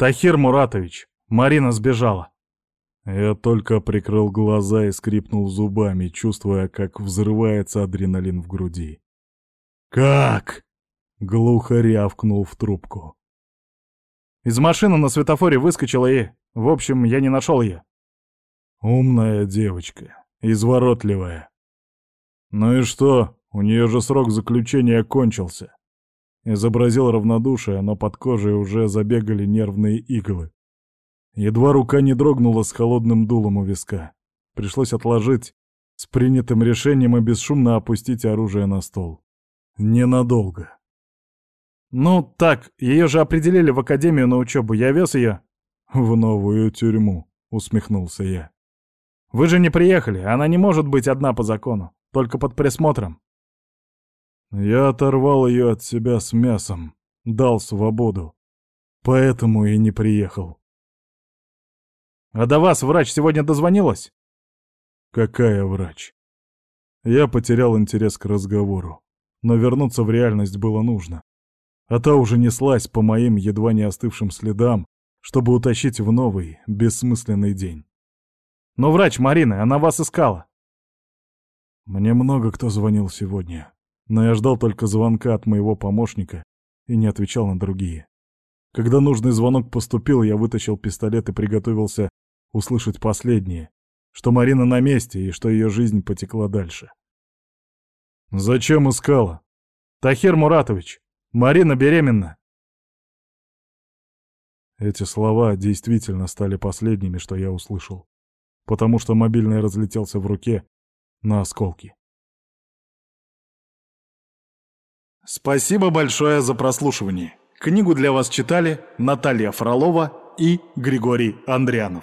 «Тахир Муратович, Марина сбежала». Я только прикрыл глаза и скрипнул зубами, чувствуя, как взрывается адреналин в груди. «Как?» — глухо рявкнул в трубку. Из машины на светофоре выскочила и... В общем, я не нашел ее. Умная девочка, изворотливая. Ну и что, у нее же срок заключения кончился. Изобразил равнодушие, но под кожей уже забегали нервные иглы. Едва рука не дрогнула с холодным дулом у виска. Пришлось отложить с принятым решением и бесшумно опустить оружие на стол. Ненадолго. «Ну, так, ее же определили в академию на учебу. Я вез ее...» «В новую тюрьму», — усмехнулся я. «Вы же не приехали. Она не может быть одна по закону. Только под присмотром». Я оторвал ее от себя с мясом, дал свободу. Поэтому и не приехал. «А до вас врач сегодня дозвонилась?» «Какая врач?» Я потерял интерес к разговору, но вернуться в реальность было нужно а та уже неслась по моим едва не остывшим следам, чтобы утащить в новый, бессмысленный день. «Но врач Марины, она вас искала!» Мне много кто звонил сегодня, но я ждал только звонка от моего помощника и не отвечал на другие. Когда нужный звонок поступил, я вытащил пистолет и приготовился услышать последнее, что Марина на месте и что ее жизнь потекла дальше. «Зачем искала?» «Тахир Муратович, Марина беременна!» Эти слова действительно стали последними, что я услышал, потому что мобильный разлетелся в руке на осколки. Спасибо большое за прослушивание. Книгу для вас читали Наталья Фролова и Григорий Андрянов.